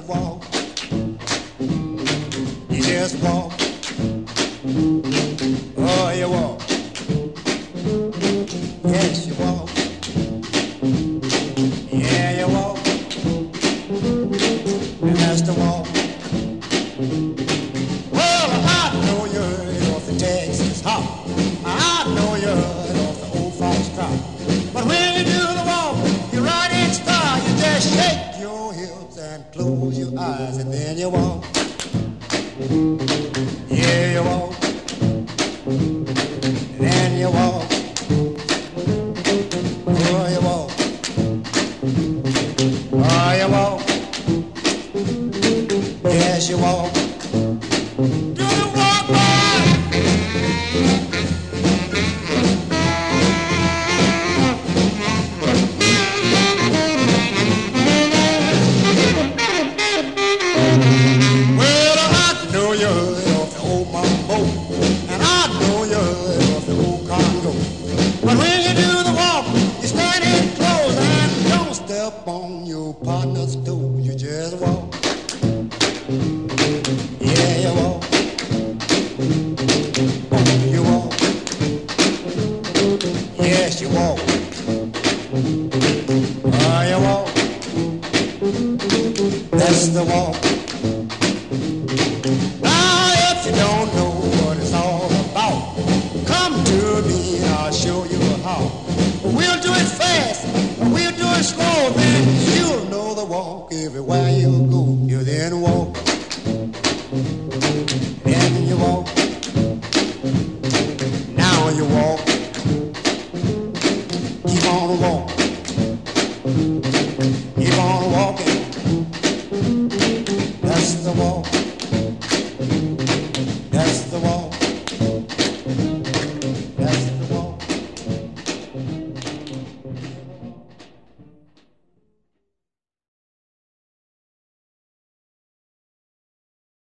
just walk, you just walk, oh you walk, yes you walk, yeah you walk, and that's the walk. Well, I know you heard of the Texas hop. I know you heard of the old fox trot. But when you do the walk, you ride in style. You just shake your hips and close your eyes, and then you walk. Yeah, you walk. And then you walk. Oh, you walk. That's the walk. Now, if you don't know what it's all about, come to me. I'll show you how. We'll do it fast. We'll do it slow, man. You'll know the walk everywhere you go. You then walk. Then you walk. Now you walk.